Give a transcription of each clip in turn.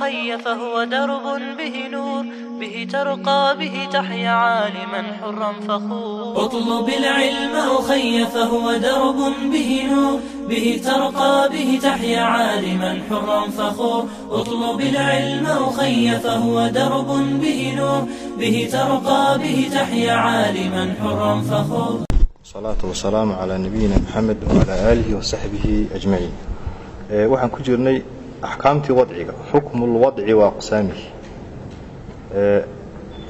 الخي فهو درب به نور به ترقى به تحيا عالما حرا فخور اطلب العلم أخي فهو درب به نور به ترقى به تحيا عالما حرا فخور اطلب العلم أخي فهو درب به نور به ترقى به تحيا عالما حرا فخور الصلاة والسلام على نبينا محمد وعلى آله وصحبه أجمعين waxaan ku axkaamtii wadciga xukmulwadci wa aqsaamihi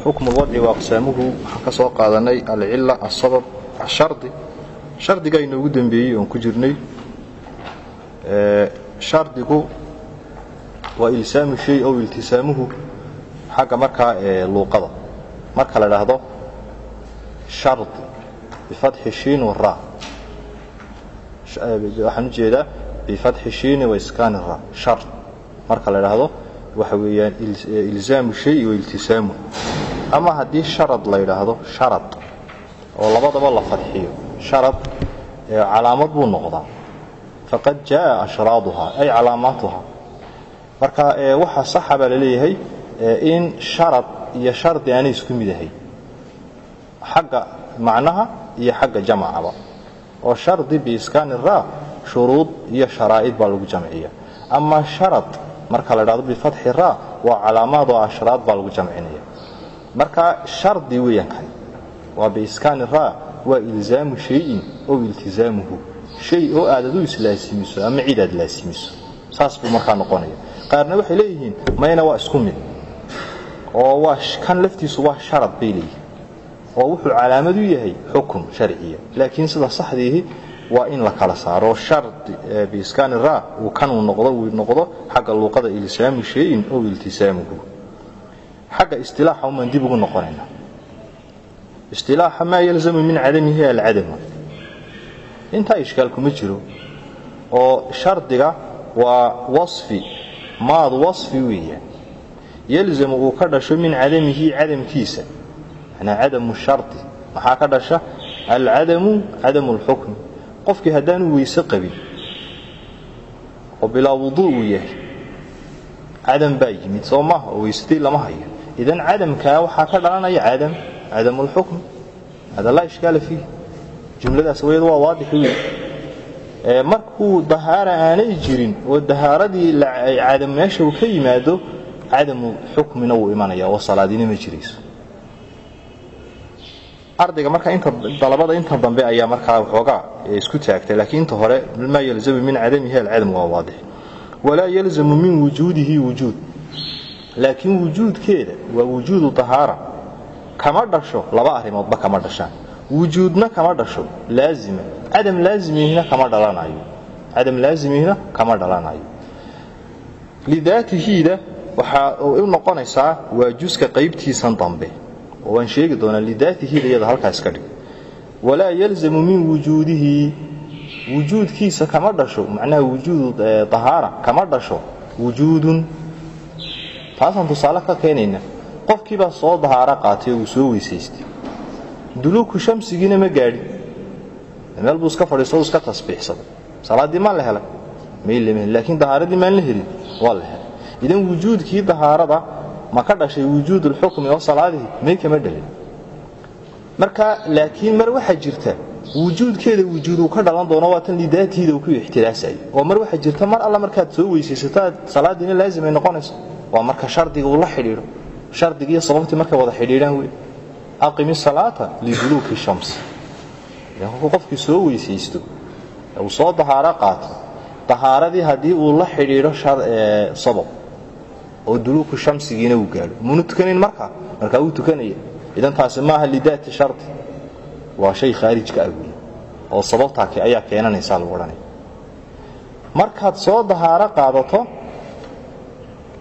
xukmulwadci wa aqsaamuhu ka soo qaadanay alcila asabab ashardi shardigaa inoogu dembeeyey oon ku jirnay shardigu waa ilsaamu shay ow iltisaamuhu xagga markaa ee luuqada marka la dhaahdo shardi bifatxi shiin wara waxaan jeedaa bifatxi shiini waiskaani ra shard marka la idhaahdo waxa weeyaan ilzaamu shay wa iltisaamu. Ama haddii sharad la yidhaahdo sharad oo labadaba la fadxiyo sharad calaamad buu noqdaa. Faqad jaa ashraaduhaa ay calaamaatuhaa. Marka waxa saxa baa la leeyahay in sharad iyo shardi aanay isku mid ahay xagga macnaha iyo xagga jamacaba. Oo shardi biiskaani ra shuruud iyo sharaa'id baa lagu jamciya. Ama sharad marka la dhahdo bifatxi ra waa calaamaad oo ashraad baa lagu jamcinaya marka shardi weeyaan kan waa biiskaani ra waa ilzaamu shayin ow iltisaamuhu shay oo aad adu islaasimiso ama cid aad laasimiso saas buu markaa noqonaya qaarna waxay leeyihiin mayna waa isku mid. Oo waa kan laftiisu waa sharad bay leeyihiin. Oo wuxuu calaamad u yahay xukun sharciya. Laakiin sida saxdiihi waa in la kala saaro shardi biiskaani ra uu kan uu noqdo uu noqdo xagga luuqada ilsaamu shayin ow iltisaamuhu xagga istilaaxa umaan dib ugu noqonayna. Istilaaxa maa yalzamu min cadamihi alcadama. Intaa ishkaal kuma jiro oo shardiga waa wasfi maad wasfi weeyaan yalzamu uu ka dhasho min cadamihi cadamkiisa cadamu shardi. Maxaa ka dhasha? Alcadamu cadamu lxukmi qofkii haddaanu weyse qabin oo bilaa wuduu uu yahay cadam baa yimid soo oo weysadii lama hayo. Idan cadamkaa waxaa ka dhalanaya cadam cadamu lxukm hada laa ishkaala fiih jumladaas wayad waa waadix wey markuu dahaara aanay jirin oo dahaaradii cadam meesha uu ka yimaado cadamu xukmina wuu imanaya oo salaadina ma jirayso ardayga marka inta dalabada inta dambe ayaa markaa waxoogaa isku taagtay laakiin inta hore maa yalzamu min cadamihi alcadam waa waadix walaa yalzamu min wujuudihi wujuud. Laakiin wujuudkeeda waa wujuudu tahaara. Kama dhasho laba arrimoodba kama dhashaan. Wujuudna kama dhasho laazima. Cadam laazimihina kama dhalanayo cadam laazimihina kama dhalanayo lidaatihiida waxaa u noqonaysaa waa juska qaybtiisan dambe oo waan sheegi doonaa lidaatihiida iyada halkaas ka dhig. Walaa yalzamu min wujuudihi wujuudkiisa kama dhasho macnaha wujuudu tahaara kama dhasho wujuudun. Taasaan tusaale ka keenayna qofkiibaa soo dahaaro qaatay oo uu soo weysaystay. Duluuku shamsigiina ma gaadhin meel buu iska fadhiisto iska tasbiixsaday salaaddii maan la helay? Maylama laakiin dahaaradii maan la helin? Waa la helay. Idan wujuudkii dahaarada ma ka dhashay wujuud ulxukmi oo salaadihii may kama dhalin. Marka laakiin mar waxaa jirta wujuudkeeda wujuud uu ka dhalan doono waa tan lidaatiida uu ku ixtiraasayo oo mar waxaa jirta mar alla markaad soo weysaysato aad salaadiina laazim ay noqonayso waa marka shardiga uu la xidhiidho. Shardigiiyo sababtii markay wada xidhiidhaan wey aqimi salaata liduluuki shams markuu qofkii soo weysaysto uu soo dahaaro qaato. Dahaaradii haddii uu la xidhiidho sabab oo duluuku shamsigiina uu gaadho. Munu tukanin markaa markaa wuu tukanaya. Idan taasi maaha lidaati shardi waa shay khaarijka ah wey oo sababtaa ayaa keenanaysaa lagu odhanaya markaad soo dahaaro qaadato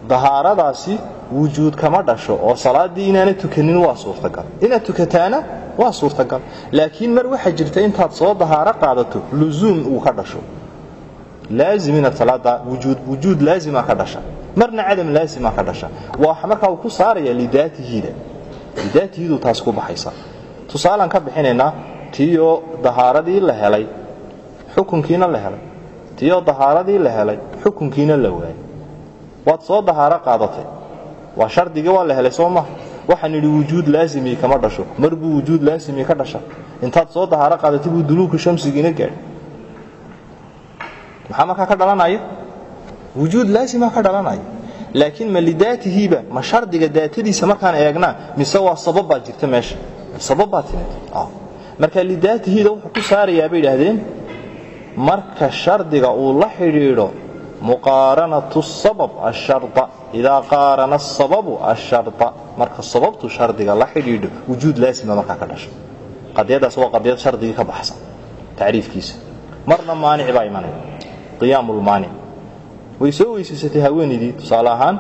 dahaaradaasi wujuud kama dhasho oo salaaddii inaana tukanin waa suurtagal. Inaad tukataana waa suurtagal. Laakiin mar waxaa jirta intaad soo dahaaro qaadato lusuum uu ka dhasho. Laazim inaad salaada wujuud wujuud laazima ka dhasha marna cadam laazima ka dhasha. Waa markaa uu ku saaraya lidaatihiida. Lidaatihiidu taas ku baxaysa. Tusaalaan ka bixinaynaa tiyo dahaaradii la helay xukunkiina la helay. Tiyo dahaaradii la helay xukunkiina la waayay. Waad soo dahaaro qaadatay. Waa shardigii waa la helay soo maha waxaan idhi wujuud laazimi kama dhasho. Mar buu wujuud laazimi ka dhasha. Intaad soo dahaaro qaadatay buu duluuku shamsigiina gaadhay. Maxaa markaa ka dhalanaya wujuud laazima ka dhalanaya laakiin ma lidaatihiiba ma shardiga daatadiisa markaan eegnaa mise waa sabab baad jirta meesha sabab baad timid marka lidaatihiida wuxuu ku saarayaa bay idhaahdeen marka shardiga uu la xidhiidho muqaaranatu sabab asharda idaa qaarana asababu asharda marka sababtu shardiga la xidhiidho wujuud laasima markaa ka dhasho qadiyadaas waa qadiyad shardigii ka baxsan tacriifkiisa marna maanic baa imanaya qiyaamulmaanic way soo weysaysatay haweenaydii tusaale ahaan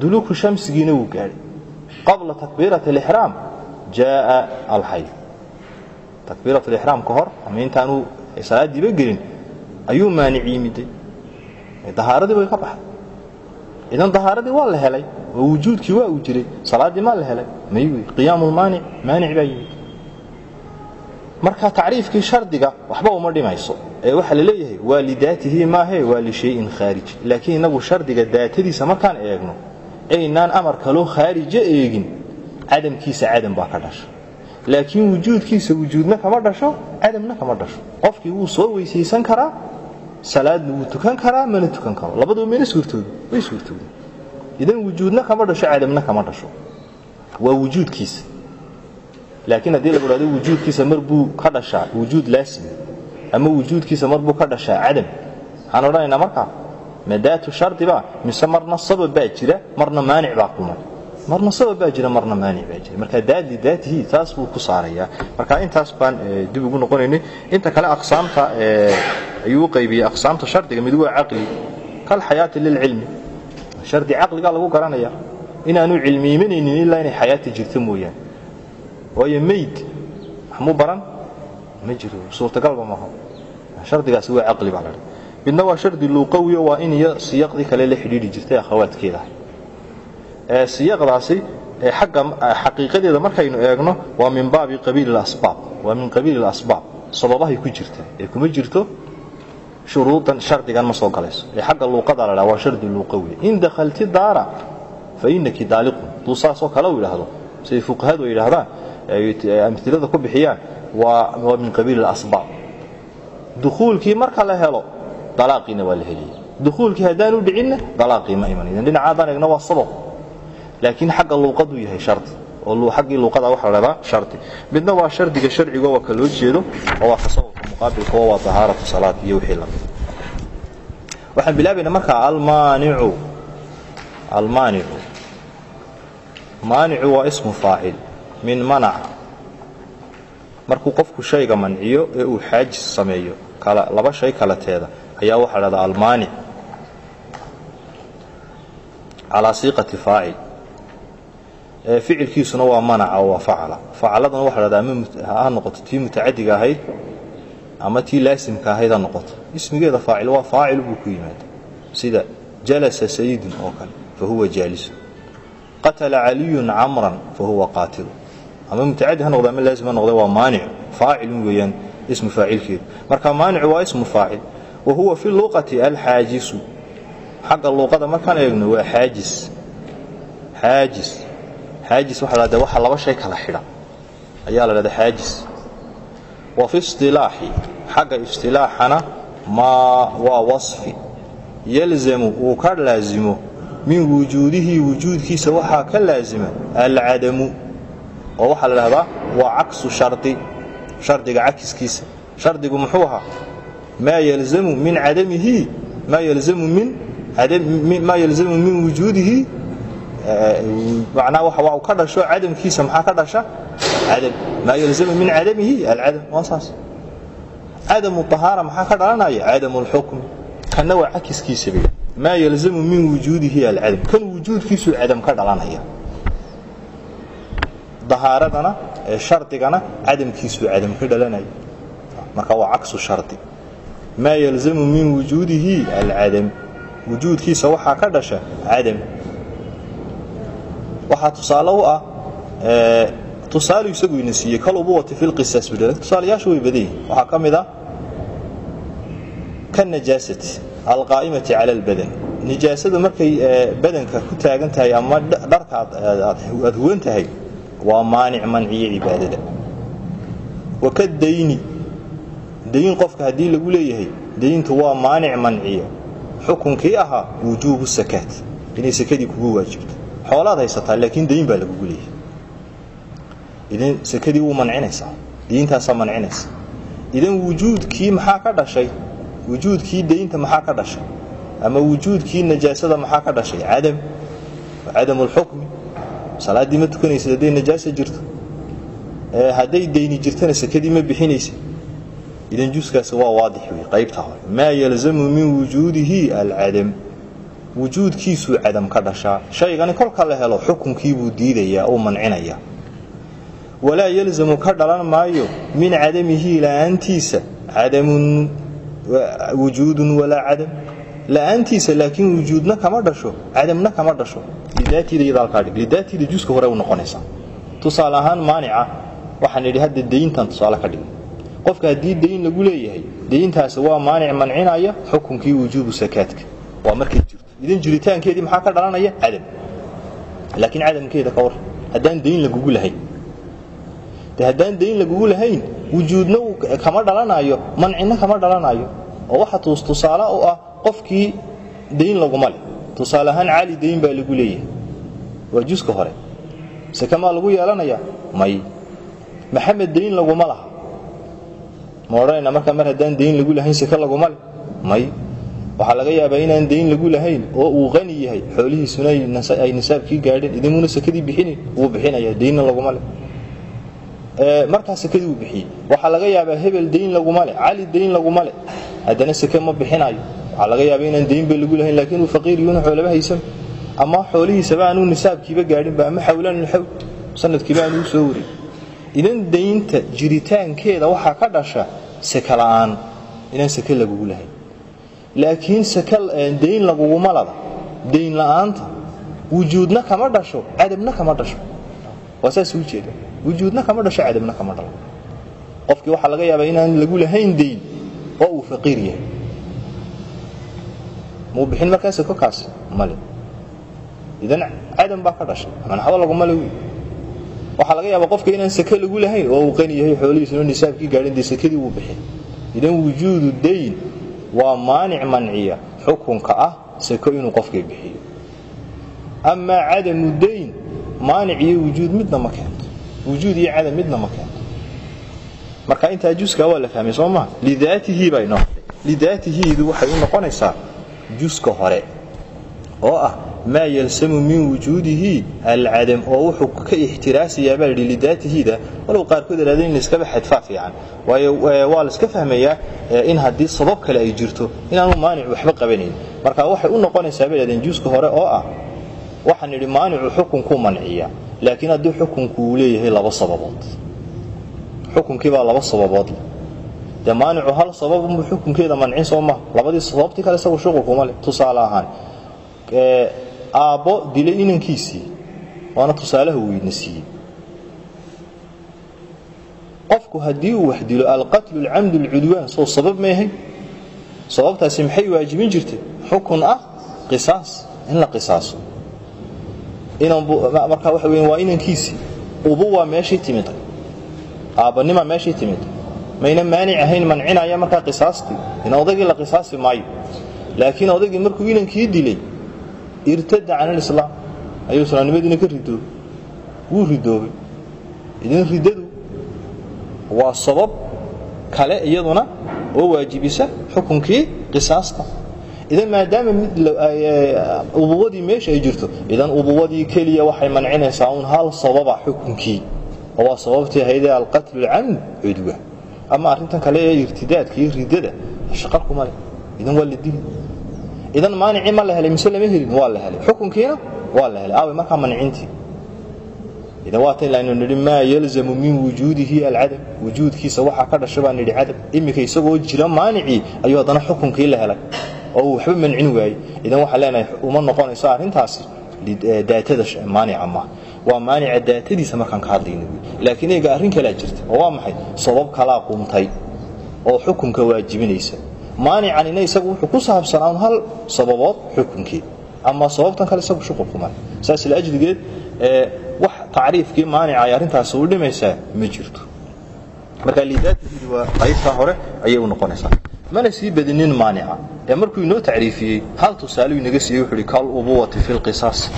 duluuku shamsigiina wuu gaadhay. Qabla takbiirati alixraam jaaa alxayd takbiirat alixraam ka hor ama intaanuu salaadiiba gelin ayuu maanic yimiday dahaaradii way ka baxday. Idan dahaaradii waa la helay oo wujuudkii waa uu jiray salaaddii maa la helay may wey qiyaamulmaanic maanic baa yimid. Marka tacriifkii shardiga waxba uma dhimayso waxaa la leeyahay waa lidaatihi maahe waa lishayin khaarij. Laakiin inagu shardiga daatadiisa markaan eegno. Aynaan amar kaloo khaarija eegin cadamkiisa cadam baa ka dhasha. Laakiin wujuudkiisa wujuudna kama dhasho cadamna kama dhasho. Qofkii wuu soo weysaysan karaa salaadna wuu tukan karaa mana tukan karo. Labaduba mayna suurtoobi way suurtoobi idan wujuudna kama dhasho cadamna kama dhasho. Waa wujuudkiisa. Laakiin haddii lagu dhahdo wujuudkiisa mar buu ka dhashaa wujuud laasimi ama wujuudkiisa mar buu ka dhashaa cadam waxaan odhanaynaa markaa madaatu shardiba mise marna sabab baa jira marna maanic baa kulmay marna sabab baa jira marna maanic baa jira. Marka daadi daatihi taas buu ku saarayaa. Marka intaas baan dib ugu noqonaynay. Inta kale aqsaamta ayuu u qaybiyey aqsaamta shardiga mid waa caqli. Kal xayaati lilcilmi shardi caqligaa lagu garanaya inaanu cilmi imanaynin ilaa inay xayaati jirto mooyaane. Waayo mayd waxmuu baran ma jiro. Suurtagalba maaha shardigaasi waa caqli baa ladha midna waa shardi luuqawiyo waa in iyo siyaqdii kale la xidhiidhi jirtay akhawaadkeeda ee siyaqdaasi ee xagga xaqiiqadeeda markaynu eegno waa min baabi qabiil asbaab. Waa min qabiil asbaab. Sababahay ku jirta. Ee kuma jirto shuruudan shardigan ma soo galayso. Ee xagga luuqada la waa shardi luuqawiya in dakhalti daara fa innaki daaliqun. Duu saasoo kale u yidhaahdo. Siday fuqahadu ay yidhaahdaan amilada ku bixiyaan waa min qabiil asbaab dukuulkii marka la helo dalaaqiina waa la heliyey. Dukuulkii haddaanu dhicinna dalaaqii ma imanaydan dhinacaadaan eegna waa sabab. Laakiin xagga luuqaduu yahay shardi oo xaggii luuqada waxa la dhahdaa shardi midna waa shardiga sharcigo waa ka loo jeedo oo waa tasawufka muqaabilka oo waa tahaaratu salaad iyo wixii la mid waxaan bilaabaynaa marka almaanicu. Almaanicu. Maanicu waa ismu faacil min manaca markuu qofku shayga manciyo ee uu xaajis sameeyo laba shay kalateeda ayaa waxaa dhahdaa almaanic calaa siiqati faacil. Ficilkiisuna waa manaca waa facala facaladuna waxa la dhahdaa ama ha noqoto tii mutacadiga ahayd ama tii laasimka ahayd ha noqoto. Ismigeeda faacil waa faacil buu ku yimaada sida jalasa sayidun oo kale fa huwa jaalisun. Qatala caliyun camran fa huwa qaatilu ama mutacadi ha noqde ama laazim ha noqde waa maanic faacilun weeyaan ismu faacilkeedu marka maanicu waa ismu faacil. Wa huwa fi luqati alxaajisu. Xagga luuqada markaan eegno waa xaajis. Xaajis. Xaajis waxa la dhahdaa waxa laba shay kala xidha. Ayaa la dhahdaa xaajis. Wa fi istilaaxi xagga istilaaxana maa waa wasfi. Yalzamu uu ka laazimo. Min wujuudihi wujuudkiisa waxaa ka laazima alcadamu oo waxaa la dhahdaa waa caksu shardi shardiga cakiskiisa. Shardigu muxuu ahaa maa yalzamu min cadamihi maa yalzamu min maa yalzamu min wujuudihi. Macnaa waxa ka dhasho cadamkiisa maxaa ka dhasha? Cadam. Maa yalzamu min cadamihi alcadam waa saas. Cadamu طahaara maxaa ka dhalanaya? Cadamu اlxukmi kana waa cakiskiisa maa yalzamu min wujuudihi alcadam. Kan wujuudkiisuu cadam ka dhalanaya dahaaradana ee shardigana cadamkiisuu cadam ka dhalanaya marka waa caksu shardi. Maa yalzamu min wujuudihi alcadam. Wujuudkiisa waxaa ka dhasha cadam. Waxaa tusaale u ah tusaale isagu ina siiyey kalubuwati fi lqisaas buu tusaalayaashu way badan yihiin waxaa ka mid ah kanajaasati alqaa'imati cala albadan markay badanka ku taagan ama dharka aad huwan waa maanic manciye cibaadada waka dayni. Dayn qofka haddii lagu leeyahay dayntu waa maanic manciye xukunkii ahaa wujuubu sakaat inay sakadii kugu waajibto xoolaad haysataa laakiin dayn baa lagugu leeyahay. Idan sakadii wuu mancinaysaa. Dayntaasaa mancinaysa. Idan wujuudkii maxaa ka dhashay? Wujuudkii daynta maxaa ka dhashay? Ama wujuudkii najaasada maxaa ka dhashay? Cadam. Cadamu lxukmi salaaddii ma tukanaysid hadday najaasa jirto hadday dayni jirtana sakadii ma bixinaysid. Idan juskaasi waa waadix wey qaybta hore. Maa yalzamu min wujuudihi alcadam wujuudkiisuu cadam ka dhashaa shaygani kolka la helo xukunkiibuu diidayaa uu mancinaya walaa yalzamu ka dhalan maayo min cadamihi la'aantiisa cadamun wujuudun walaa cadam la'aantiisa laakiin wujuudna kama dhasho cadamna kama dhasho dhig lidaatiida juska hore u noqonaysaa tusaale ahaan maanica waxaan idhi hadda dayntan tusaale ka dhigay qofka haddii dayn lagu leeyahay dayntaasi waa maanic mancinaya xukunkii wujuubu sakaadka. Waa markay jirto. Idan jiritaankeedii maxaa ka dhalanaya? Cadam. Laakiin cadamkeeda ka war haddaan dayn lagugu lahayn. De haddaan dayn lagugu lahayn wujuudna kama dhalanayo mancina kama dhalanayo oo waxa tuus tusaale u ah qofkii dayn laguma leh tusaale ahaan cali dayn baa lagu leeyahay. Waa juska hore. Seke maa lagu yeelanaya? May. Maxamed dayn laguma laha. Ma odhanayna markaa mar haddaan dayn lagu lahayn seke laguma leh may. Waxaa laga yaabaa inaan dayn lagu lahayn oo uu qani yahay. Xoolihiisuna ay nisaabkii gaadheen. Idimuuna sekadii bixinin wuu bixinaya daynna laguma leh markaa sekadii uu bixiyey. Waxaa laga yaabaa hebel dayn laguma leh cali dayn laguma leh haddana seke ma bixinayo waxaa laga yaabaa inaan daynba lagu lahayn laakiin uu faqiir yuuna xoolaba haysan. Ama xoolihiisaba aanuu nisaabkiiba gaadhinba ama xawlaan xawl sanadkiiba aanuu soo warin. Idan daynta jiritaankeeda waxaa ka dhasha seke la'aan inaan seke lagugu lahayn. Laakiin seke dayn laguguma lada. Dayn la'aanta wujuudna kama dhasho cadabna kama dhasho. Waa saas u jeeda wujuudna kama dhasho cadabna kama dhalo qofkii waxaa laga yaabaa inaan lagu lahayn dayn oo uu faqiir yahay muu bixin markaa seko kaasi male idan cadam baa ka dhashay. Manaxbo laguma le waxaa laga yaabaa qofka inaan seke lagu lahayn oo uu qani yahay xoolihiisuna nisaabkii gaadhin dee sekadii wuu bixin. Idan wujuudu dayn waa maanic manciya. Xukunka ah seko inuu qofkii bixiyo. Amaa cadamu dayn maanic iyo wujuud midna ma keento. Wujuud iyo cadam midna ma keento. Marka intaa juska waa la fahmay soo maa lidaatihi bay noqotay. Lidaatihiidu waxay u noqonaysaa juska hore oo ah maa yalsamu min wujuudihi alcadam oo wuxuu ka ixtiraasayaa baa layidhi lidaatihiida. Walow qaarkood ihahda in layska baxadfaa fiican. Waayo waa layska fahmayaa in haddii sabab kale ay jirto inaanu maanic waxba qabanayn. Marka waxay u noqonaysaa bay hahdeen juska hore oo ah waxaan idhi maanicu xukunkuu manciya laakiin haddii xukunku uu leeyahay laba sababood. Xukunkii baa laba sababood leh dee maanicu hal sababunbu xukunkeeda mancin soo maha labadii sababtii kale isagu shuqulkuma leh tusaale ahaan. Aabbo dilay inankiisii waana tusaalaha weyna siiyey. Qofku haddii uu wax dilo alqatlu alcamdu alcudwaan soo sabab maahay sababtaasi maxay waajibin jirtay? Xukun ah qisaas in la qisaaso. Markaa waxa weya waa inankiisii ubu waa meeshii timid. Aabbanimaa meeshii timid mayna maanic ahayn mancinaya markaa qisaastii in odaygii la qisaasi maayo. Laakiin odaygii markuu inankii dilay irtada can alislaam ayuu islaamnimadiina ka ridoobay wuu ridoobay. Idan riddadu waa sabab kale iyaduna oo waajibisa xukunkii qisaasta idan maadaama mid ubuwadii meesha ay jirto idan ubuwadii keliya waxay mancinaysaa un hal sababa xukunkii. Oo waa sababtii ahaydee alqatlu alcamd cudwa ama arrintan kale ee irtidaadka iyo riddada shaqarkuma leh idan waa la dili. Idan maanicii ma la helay mise lama helin waa la helay. Xukunkiina waa la helay. Aaway markaa mancintii idan waatan laynu nidhi maa yalzamu min wujuudihi alcadam wujuudkiisa waxaa ka dhasha baan nidhi cadam iminka isagoo jira maanicii ayuu haddana xukunkii la helay. Oo uu waxba mancin waayey. Idan waxaa leenahay uma noqonayso arrintaasi daatada maanica maaha waa maanica daatadiisa markaan ka hadlayna laakiin eega arrin kalaa jirta. Oo waa maxay? Sabab kalaa qumtay oo xukunka waajibinaysa. Maanicanina isagu wuxuu ku saabsanaa hal sababood xukunkii. Ama sababtan kale isagu shuqulkuma saas laajligeed wax tacriifkii maanica ay arrintaasi u dhimaysaa ma jirto. Marka lidaatihiidi waa qaybtaa hore ayay u noqonaysaa. Mana sii badinin maanica. Ee markuu inoo tacriifiyey hal tusaale inaga siiyey wuxuu hi kal ubuwati fi lqisaas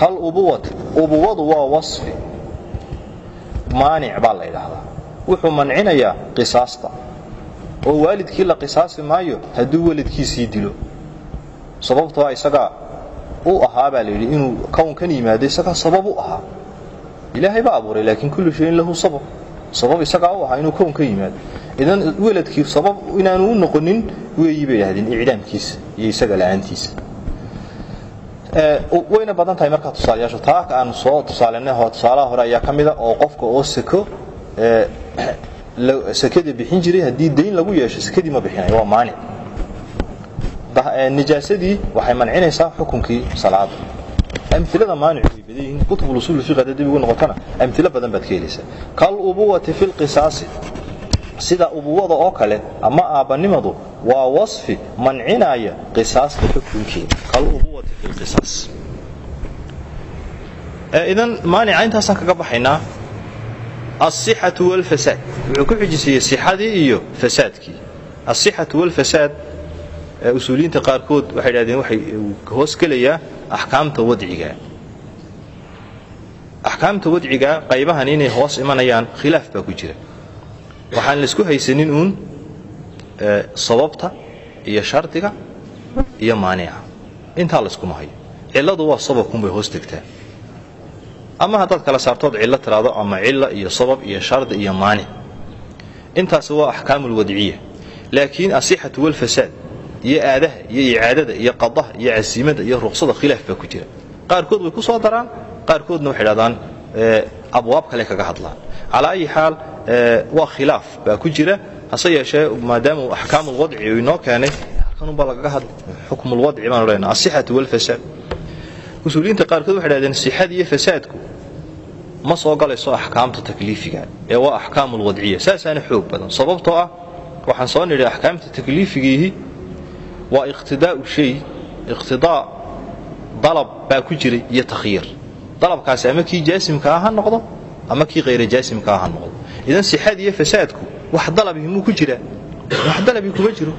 kal ubuwati ubuwadu waa wasfi. Maanic baa la yidhaahdaa. Wuxuu mancinayaa qisaasta. Oo waalidkii la qisaasi maayo hadduu weladkiisii dilo. Sababtoo isagaa u ahaa baa layidhi inuu kownkan yimaado isagaa sabab u ahaa. Ilaahay baa abuuray laakiin kullu shayin lahu sabab. Sabab isagaa u ahaa inuu kown ka yimaado. Idan weladkii sabab inaanu u noqonin weeyi bay idhahdeen icdaamkiisa iyo isaga la'aantiisa wayna badan tahay markaa tusaalayaashu taa aan soo tusaalenay oo tusaalaha hore ayaa ka mida oo qofka oo sako sakada bixin jiray haddii dayn lagu yeesho sakadii ma bixinayo waa maanic nijaasadii waxay mancinaysaa xukunkii salaada amilada maanic way badan yihiin kutub usul fiqh haddii dib ugu noqotana amilo badan baad ka helaysaa. Kal ubuwati fi lqisaasi sida ubuwada oo kale ama aabbanimadu waa wasfi mancinaya qisaasta xukunkeeda. Kal ubuwati fi lqisaas idan maanica intaasaan kaga baxaynaa alsixatu walfasaad. Wuxuu ku xujisayey sixadii iyo fasaadkii. Alsixatu walfasaad usuuliyiinta qaarkood waxay dhahdeen waxay hoos gelayaa axkaamta wadciga. Axkaamta wadciga qaybahan inay hoos imanayaan khilaaf baa ku jira waxaan la isku haysanin uun sababta iyo shardiga iyo maanica intaa layskuma hayo. Cilladu waa sababkunbay hoos degtaa ama haddaad kala saartood cillo tiraado ama cilla iyo sabab iyo shardi iyo maanic intaasi waa axkaamu lwadciya laakiin asixatu walfasaad iyo aadaha iyo icaadada iyo qadaha iyo casiimada iyo ruqsada khilaaf baa ku jira. Qaarkood way ku soo daraan qaarkoodna waxay dhahdaan abwaab kale kaga hadlaan. Calaa ayi xaal waa khilaaf baa ku jira hase yeeshee maadaama uu axkaamu lwadci uu inoo keenay halkanunbaa lagaga hadlay xukmu lwadci baan odhanaa asixatu walfasaad usuuliyiinta qaarkood waxay dhahdeen sixada iyo fasaadku ma soo galayso axkaamta takliifiga ee waa axkaamu lwadciya saasaana xoog badan. Sababtoo ah waxaan soo nidhi axkaamta takliifigiihi waa iqtidaau shay iqtidaa dalab baa ku jiray iyo takhyiir dalabkaasi ama kii jaasimka ah ha noqdo ama kii hayra jaasimka ah ha noqdo idan sixad iyo fasaadku wax dalabihi muu ku jiraa wax dalabi kuma jiro.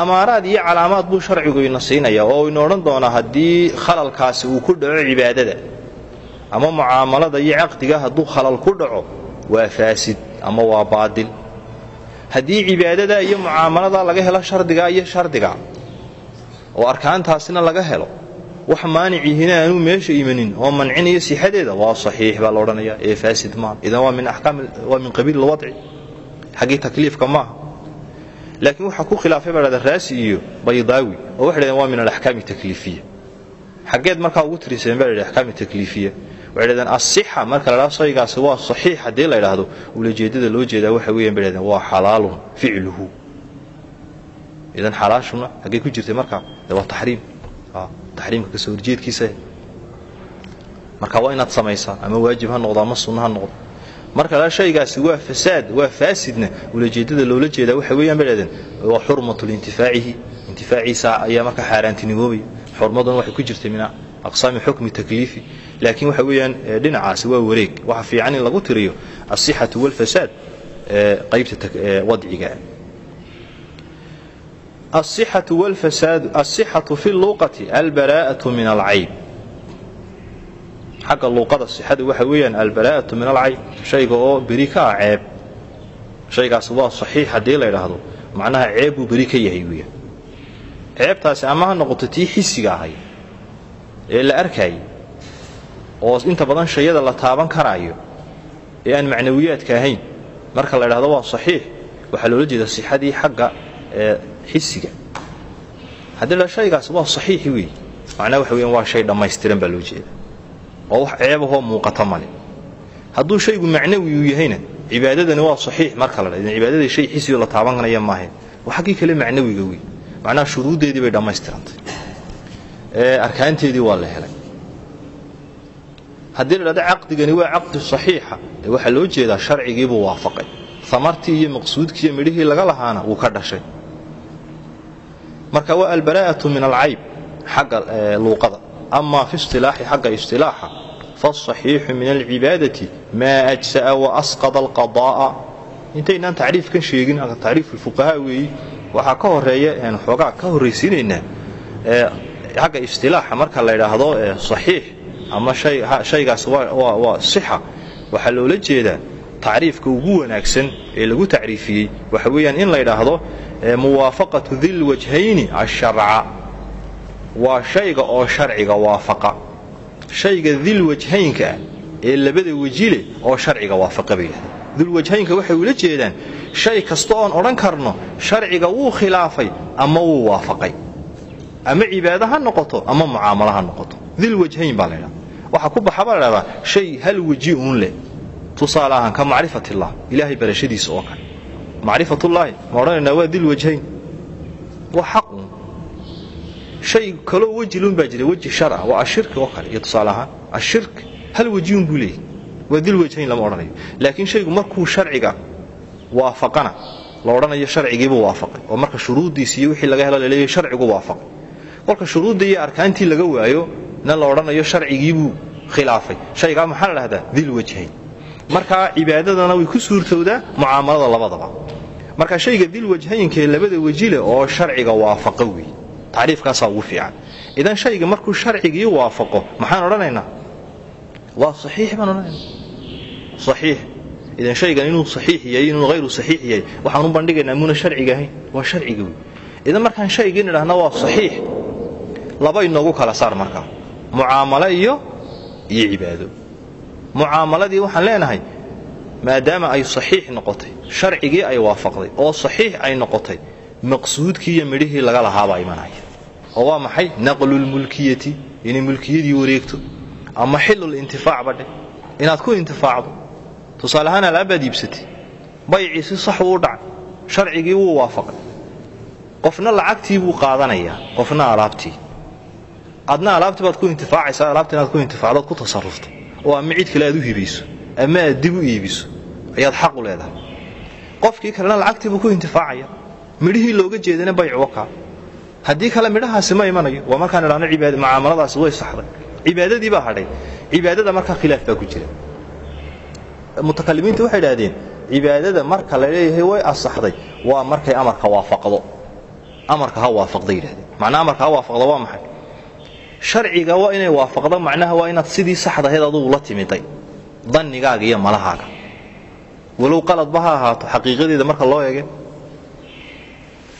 amaaraad iyo calaamaad buu sharcigu ina siinaya oo ina odhan doonaa haddii khalalkaasi uu ku dhaco cibaadada. ama mucaamalada iyo caqdiga hadduu khalal ku dhaco waa faasid ama waa baadil. haddii cibaadada iyo mucaamalada laga helo shardiga iyo shardiga oo arkaantaasina laga helo wax maanicihiina aanuu meesha imanin oo mancinaya sixadeeda waa saxiix baa la odhanaya ee faasid maa idan waa min akaam waa min qabiil lwadci xaggii takliifka maaha laakiin waxaa ku khilaafay baa dhahda raasi iyo baydaawi oo waxay dhahdeen waa min alaxkaami takliifiya. Xaggeed markaa ugu tiriseen baa la yidhi axkaami takliifiya. Waxay dhahdeen asixa marka la dhaha shaygaasi waa saxiix haddii la yidhaahdo ulajeedada loo jeedaa waxa weeyaan bay dhahdeen waa xalaalun ficluhu. Idan xalaashuna haggee ku jirtay markaa de waa taxriim taxriimka ka soo horjeedkiisa marka waa inaad samaysaa ama waajib ha noqdo ama sunno ha noqdo. Marka la shaygaasi waa fasaad waa faasidna ulajeedada loola jeedaa waxa weeyaan bay dhahdeen waa xurmatu lintifaacihi intifaaciisa ayaa marka xaaraantinimoobaya xurmaduna waxay ku jirtay min aqsaami xukmi takliifi. Laakiin waxa weeyaan dhinacaasi waa wareeg. Waxa fiican in lagu tiriyo asixatu walfasaad qaybta wadciga asixatu wlfasaadu asixatu fi luuqati albaraa'atu min alcayb xagga luuqada sixadu waxa weeyaan albaraa'atu min alcayb shayga oo beri ka ah ceeb shaygaas waa saxiix haddii la ydhaahdo macnaha ceeb buu beri ka yahay weyaan ceebtaasi ama ha noqoto tii xisiga ahay ee la arkay oo inta badan shayada la taaban karaayo ee aan macnawiyaadka ahayn marka la ydhahdo waa saxiix waxaa loola jeeda sixadii xagga ee xisiga haddii la shaygaasi waa saxiixi weeye macnaha waxa weeyaan waa shay dhammaystiran baa loo jeeda oo wax ceebahoo muuqata male hadduu shaygu macnawi uu yahayna cibaadadani waa saxiix marka la dha cibaadadii shay xisiyo la taabankanaya maahayn waa kale macnawiga wey macnaha shuruuddeedii bay dhammaystirantay. Arkaanteedii waa la helay. Haddii la dhahdo caqdigani waa caqdi saxiixa waxaa loo jeedaa sharcigiibuu waafaqay. Amartii iyo maqsuudkii iyo midhihii laga lahaana wuu ka dhashay marka waa albaraa'atu min alcayb xagga luuqada. Amaa fi istilaaxi xagga istilaaxa faasaxiixu min alcibaadati maa ajsa'a waasqada alqadaa'a intaynaan tacriifkan sheegin tacriif fuqahaa weeyi waxaa ka horreeya xoogaa ka horraysiinaynaa xagga istilaaxa marka la yidhaahdo saxiix ama shaygaas waa sixa waxaa loola jeedaa tacriifka ugu wanaagsan ee lagu tacriifiyey. Waxa weeyaan in la yidhaahdo muwaafaqatu dilwajhayni asharca. Waa shayga oo sharciga waafaqa. Shayga dilwajhaynka ah ee labada wejile oo sharciga waafaqa bay yidhahda dulwajhaynka waxay ula jeedaan shay kasta oon odhan karno sharciga wuu khilaafay ama wuu waafaqay. Ama cibaado ha noqoto ama mucaamalo ha noqoto. Dilwajhayn baa laydhaha waxaa ku baxa baa la dhahdaa shay hal weji uun leh. Tusaale ahaan ka macrifatillah ilaahay barashadiisa oo kale macrifatullaahi ma odhanaynaa waa dilwajhayn waa xaq uun shay kaloo wejiluun baa jira weji sharca waa ashirki oo kale. Iyo ashirk hal wejiun buu leeyahy waa dilwajhayn lama odhanayo. Laakiin shaygu markuu sharciga waafaqana la odhanayo sharcigiibuu waafaqay. Oo marka shuruuddiisi iyo wixii laga helo la leeyahay sharcigu waafaqay. Kolka shuruuddii iyo arkaantii laga waayo na la odhanayo sharcigiibuu khilaafay. Shaygaa maxaa la dhahdaa dilwajhayn markaa cibaadadana way ku suurtowdaa mucaamalada labadaba. Marka shayga dilwajhaynkaee labada wejile oo sharciga waafaqa weeye tacriifkaasaa ugu fiican. Idan shayga markuu sharcigii waafaqo maxaan odhanaynaa? Waa saxiix baan odhanaynaa. Saxiix. Idan shaygan inuu saxiix yahay inuu hayru saxiix yahay waxaan u bandhigaynaa muuna sharciga ahayn. Waa sharciga wey. Idan markaan shaygii nidhahna waa saxiix laba inoogu kala saar markaa mucaamalo iyo iyo cibaado mucaamaladii waxaan leenahay maadaama ay saxiix noqotay sharcigii ay waafaqday oo saxiix ay noqotay maqsuudkii iyo midhihii laga lahaabaa imanaya oo waa maxay? Naqlulmulkiyati inay mulkiyadii wareegto ama xillulintifaac badhe inaad ku intifaacdo tusaale ahaan alaabaad iibsatay baycii si sax uu dhacay sharcigii wuu waafaqay qofna lacagtii buu qaadanayaa qofna alaabtii. Adna alaabtii baad ku intifaacaysaa alaabta inaad ku intifaacdo ad ku tasarufto oo ama cid kale aad u hibayso ama aad dib u iibiso ayaad xaq u leedahay. Qofkii kalena lacagtii buu ku intifaacaya. Midhihii looga jeedana bayc wakaa haddii kale midhahaasi ma imanayo waa markaan idhahno mucaamaladaasi way saxday. Cibaadadii baa hadhay. Cibaadada markaa khilaaf baa ku jira. Mutakalimiinta waxay idhahdeen cibaadada marka la way asaxday waa markay amarka waafaqdo. Amarka ha waafaqda yidhahdeen. Macnaa amarka ha waafaqda waa maxay sharciga waa inay waafaqdo macnaha waa inaad sidii saxdahayd adugu la timiday dannigaaga iyo malahaaga. Walow qaladba ha ahaato xaqiiqadeeda marka loo eege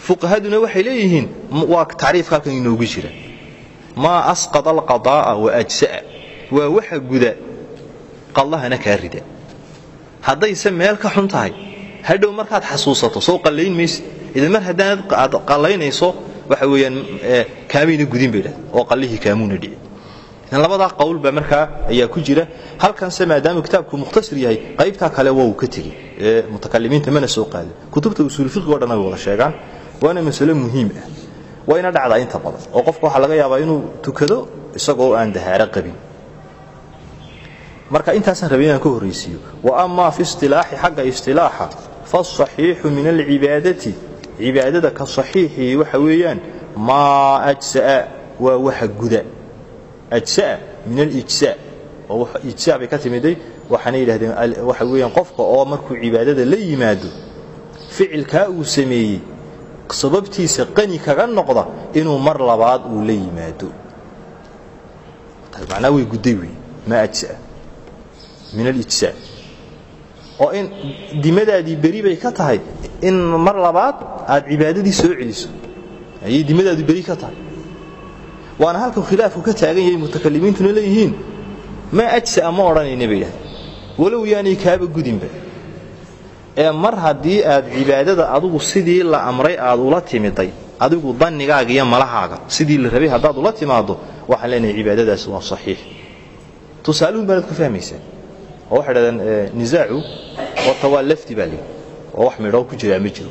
fuqahaduna waxay leeyihiin waa tacriifka halkan inoogu jira. Maa asqada alqadaa'a wa ajsa'a waa waxa guda qallahana kaa rida. Haddayse meel ka xun tahay hadhow markaad xasuusato soo qallayn mayse idan mar haddaanad aad qallaynayso waxa weeyaan kaamayna gudin bay dhahda oo qallihii kaamuuna dhici labadaa qowl baa markaa ayaa ku jira. Halkanse maadaama kitaabku mukhtasir yahay qaybtaa kale waa uu ka tegey. Ee mutakalimiinta mana soo qaadin. Kutubta usuul fiqigo dhan ay wada sheegaan. Waana masalo muhiim ah. Wayna dhacdaa inta badan oo qofka waxaa laga yaabaa inuu tukado isagoo aan dahaaro qabin. Marka intaasaan rabay inaan ka horraysiiyo. Wa amaa fi istilaaxi xagga istilaaxa faasaxiixu min alcibaadati cibaadada ka saxiixii waxa weeyaan maa ajsa'a waa waxa guda. Ajsa'a min alijsaa oo ijsaa bay ka timiday waxaana yidhahdeen waxa weeyaan qofka oo markuu cibaadada la yimaado ficilkaa uu sameeyey sababtiisa qani kaga noqda inuu mar labaad uu la yimaado. Macnaa way gudday wey maa ajsa'a min alijsaa oo in dimadaadii beri bay ka tahay in mar labaad aad cibaadadii soo celiso. Ayay dimadaadu beri ka tahay. Waana halkuu khilaafku ka taagan yahay mutakalimiintuna leeyihiin maa ajsa'a ma odhanayna bay idhahdeen walow yaanay kaaba gudinba ee mar haddii aad cibaadada adugu sidii la amray aad ula timiday adigu dannigaaga iyo malahaaga sidii la rabay haddaad ula timaaddo waxaan leenahay cibaadadaasi waa saxiix. Tusaaluhun baanaad ku fahmaysaa oo waxay dhahdeen nisaacu horta waa oo wax midhoo ku jiraa ma jiro.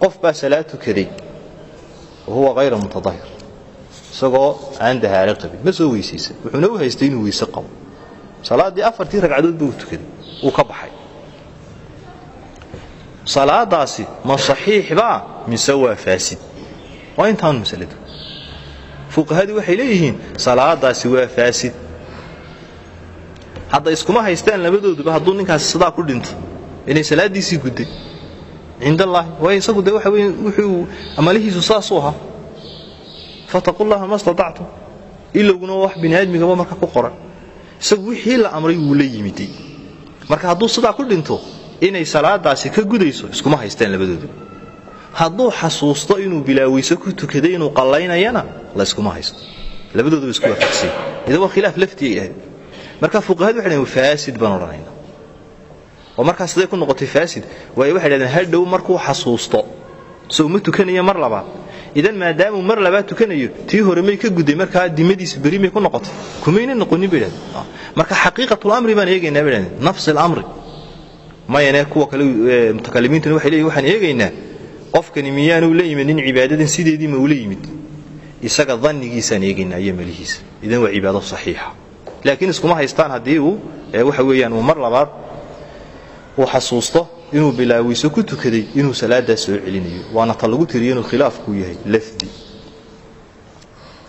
Qof baa salaad tukaday wa huwa hayra mutadahir isagoo aan dahaaro qabin. Ma soo weysaysan wuxuuna u haystay inuu weyse qabo. Salaaddii afartii ragcadood buu tukaday uu ka baxay. Salaadaasi ma saxiixbaa mise waa faasid? Waa intaan masaladu. Fuqahadii waxay leeyihiin salaadaasi waa faasid hadda iskuma haystaan labadooduba hadduu ninkaasi sidaa ku dhinto inay salaadiisii gudday. Cind allaahi waayo isagu de waxa weye wuxuu amalihiisu saasuu ahaa. Fataqu llaha ma statactum ilowguna wax bini aadmigaba marka ku qoran. Isagu wixii la amray wuu la yimiday marka hadduu sidaa ku dhinto inay salaadaasi ka gudayso iskuma haystaan labadoodu. Hadduu xasuusto inuu bilaaweyso ku tukaday inuu qallaynayana layskuma haysto. Labadooduba isku waafaqsay. Idan waa khilaaf laftii ahayd marka fuqahadu waxay dhahen faasid baan odhanayna oo markaas siday ku noqotay faasid. Waayo waxay dhahdeen hadhow markuu xasuusto so uma tukanayo mar labaad. Idan maadaamuu mar labaad tukanayo tii hore may ka gudday markaa dimadiisa beri may ku noqotay. Kumayna noqonin bay dhahdeen marka xaqiiqatulamri baan eegaynaa bay dhahdeen nafsi alamri mayane kuwa kale mutakalimiintuna waxay leeyihiin waxaan eegaynaa qofkani miyaanu la yimid nin cibaadadan sideedii ma ula yimid. Isaga dannigiisaan eegaynaa iyo melihiisa idan waa cibaado saxiixa laakiin iskuma haystaan haddii uu waxa weeyaan uu mar labaad uu xasuusto inuu bilaawiso ku tukaday inuu salaadaas soo celinayo. Waana ta lagu tiriyo inuu khilaafku yahay lafdi.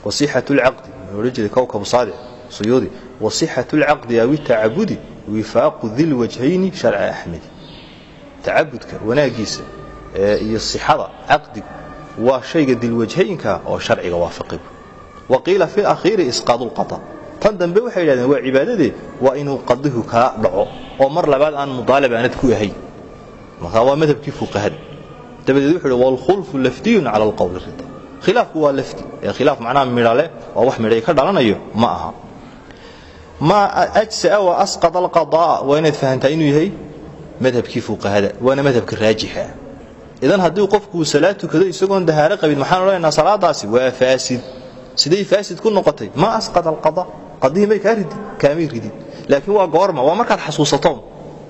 Wasixatu lcaqdi odhan jiray kowkabu saadic suyuudi wasixatu lcaqdi aw itacabudi wifaaqu dilwajhayni sharca axmedi tacabudka wanaaggiisa iyo sixada caqdigu waa shayga dilwajhaynka oo sharciga waafaqibu wa qiila fi akhiiri isqaadu lqada tan dambe waxay yidhahdeen waa cibaadadee waa inuu qadihu kaa dhaco oo mar labaad aan mudaalib aanad ku ahayn markaa waa madhabkii fuqahada. Dabadeed wuxuu yidhi waalkhulfu lafdiyun cala alqowli rida. Khilaafku waa lafdi ee khilaaf macnaha midhale oo wax midhay ka dhalanayo ma aha. Maa ajsaa wa asqada alqadaa waa inaad fahantaa inuu yahay madhabkii fuqahada waana madhabka raajixa. Idan haddii qofkuu salaad tukado isagoon dahaaro qabin maxaan odhanaynaa salaadaasi? Waa faasid. Siday faasid ku noqotay. Maa asqada alqada qadihii may kaa ridin kaamay ridin laakiin waa goorma waa markaad xasuusatoon